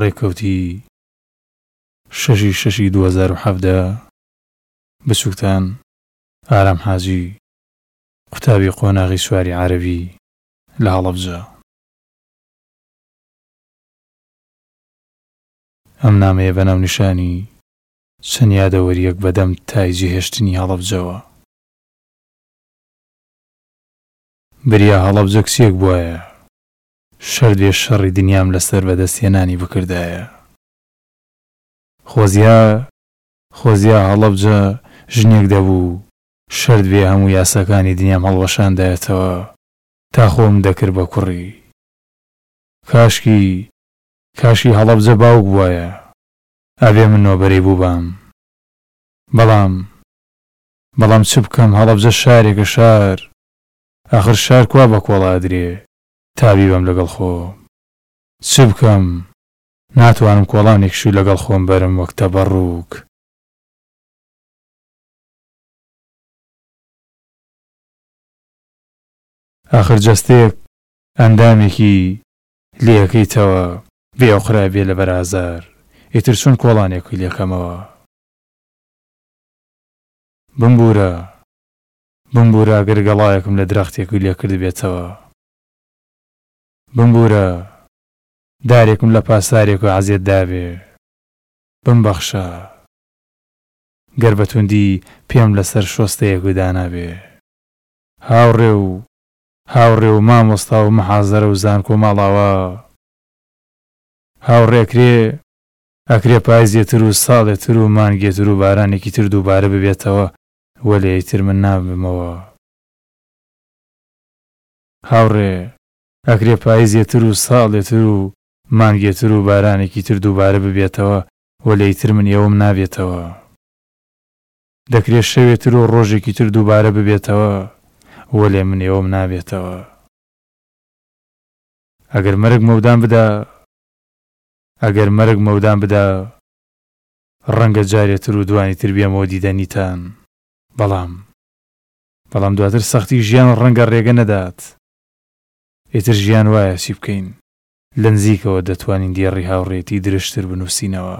ڕێکەوتی شەش ی شەش ی دوو هەزار و حەڤدە بچوکتان ئارام حاجی قوتابی قۆناغی چواری عەرەبی لە هەڵەبجە. ئەم نامەیە بە ناونیشانی چەند یادەوەرییەک بە دەم تای جێهێشتنی هەڵەبجەوە. بریا هەڵەبجە کچێک بوایە شەر دێ شەڕی دنیام لەسەر بەدەست هێنانی بکردایە خۆزیا. خۆزیا هەڵەبجە ژنێک دەبوو شەرت بێ هەموو یاساکانی دنیام هەڵوەشاندایەتەوە تا خۆم دەکرد بە کوڕی. کاشکی کاشکی هەڵەبجە باوک بوایە ئەبێ من نۆبەرەی بووبام بەڵام بەڵام چ بکەم هەڵەبجە شارێکە شار ئاخر شار کوا بە کۆڵ ئەدرێ تا بیبەم لەگەڵ خۆم. چ بکەم؟ ناتوانم کۆڵانێک شوو لەگەڵ خۆم بەرم وەک تەبەڕووک. ئاخر جەستەیەک ئەندامێکی لێ ئەکەیتەوە بێ ئۆقرە بێ لەبەر ئازار ئیتر چۆن کۆڵانێکی لێ کەمەوە؟ بمبوورە. بمبوورە ئەگەر گەڵایەکم لە درەختێکوی لێ کردبێتەوە بمبوورە دارێکم لە پاسدارێکوی عەزێت دابێ بمبەخشە گەر بە توندی پێم لە سەر شۆستەیەکوی دانابێ هاوڕێ و هاوڕێ و مامۆستا و محازەرە و زانکۆ ماڵاوا هاوڕێ ئەکرێ ئەکرێ پایزێ تر و ساڵێ تر و مانگێ تر و بارانێکی تر دووبارە ببێتەوە وەلێ ئیتر من نابمەوە. هاوڕێ، ئەکرێ پایزێ تر و ساڵێ تر و مانگێ تر و بارانێکی تر دووبارە ببێتەوە، وەلێ ئیتر من ئێوەم نابێتەوە. دەکرێ شەوێ تر و ڕۆژێکی تر دووبارە ببێتەوە، وەلێ من ئێوەم نابێتەوە. ئەگەر مەرگ مەودام بدا، ئەگەر مەرگ مەودام بدا، ڕەنگە جارێ تر و دوانی تر بێمەوە دیدەنیتان. بەڵام. بەڵام دواتر سەختی ژیان ڕەنگە ڕێگە نەدات. ئیتر ژیان وایە چی بکەین. لە نزیکەوە دەتوانین دێڕی هاوڕێیەتی درژتر بنووسینەوە.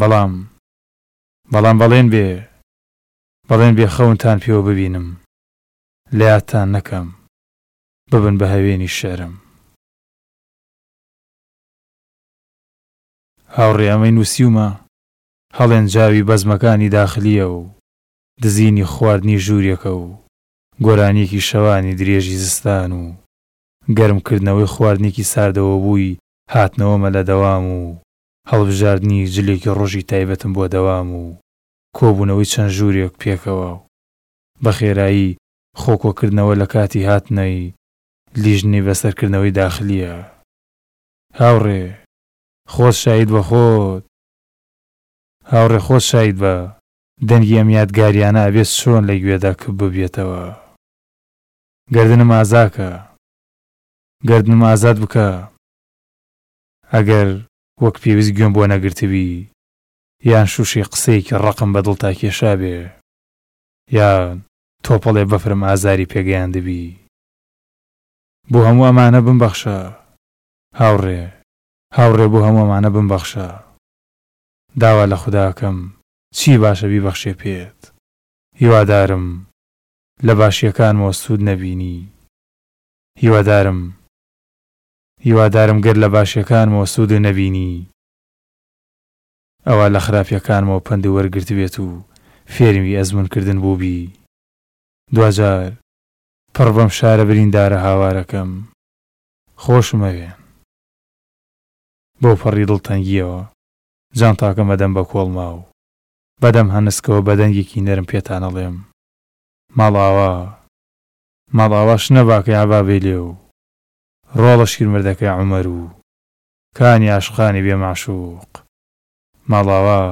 بەڵام. بەڵام بەڵێن بێ. بەڵێن بێ خەونتان پێوە ببینم. لە یادتان نەکەم. ببن بە هەوێنی شیعرم. هاوڕێ ئەمەی نووسیومە هەڵێنجاوی بەزمەکانی داخلییە و دزینی خواردنی ژوورێکە و گۆرانییەکی شەوانی درێژی زستان و گەرمکردنەوەی خواردنێکی ساردەوەبووی هاتنەوەمە لە دەوام و هەڵبژاردنی جلێکی ڕۆژی تایبەتم بۆ دەوام و کۆبوونەوەی چەند ژوورێک پێکەوە و بەخێرایی خۆکۆکردنەوە لە کاتی هاتنی لیژنەی بەسەرکردنەوەی داخلییە. هاوڕێ. خۆت شاهید بە خۆت هاوڕێ خۆت شاهید بە. دەنگی ئەم یادگاریانە ئەبێت چۆن لە گوێدا کپ ببیەتەوە گەردنم ئازاکە گەردنم ئازاد بکە ئەگەر وەک پێویست گوێم بۆ نەگرتبی یان شوشەی قسەیەکی ڕەقم بە دڵتا کێشابێ یان تۆپەڵێ بەفرم ئازاری پێگەیاندبی بۆ هەموو ئەمانە بمبەخشە هاوڕێ، هاوڕێ بۆ هەموو ئەمانە بمبەخشە. داوا لە خوداکەم چی باشە بیبەخشێ پێت. هیوادارم لە باشییەکانمەوە سوود نەبینی. هیوادارم هیوادارم گەر لە باشییەکانمەوە سوودت نەبینی ئەوا لە خراپییەکانمەوە پەندت وەرگرتبێت و فێری ئەزموونکردن بووبی. دواجار پڕ بەم شارە بریندارە هاوارەکەم. خۆشم ئەوێن. بەوپەڕی دڵتەنگییەوە جانتاکەم ئەدەم بە کۆڵما و بەدەم هەنسکەوە بە دەنگێکی نەرم پێتان ئەڵێم، ماڵئاوا، ماڵئاوا شنە باکەی عەبا بێلێ و ڕۆڵە شیرمردەکەی عومەر و کانی عاشقانی بێ مەعشوق، ماڵئاوا،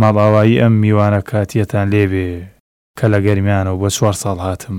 ماڵئاوایی ئەم میوانە کاتییەتان لێ بێ کە لە گەرمیانەوە بۆ چوار ساڵ هاتم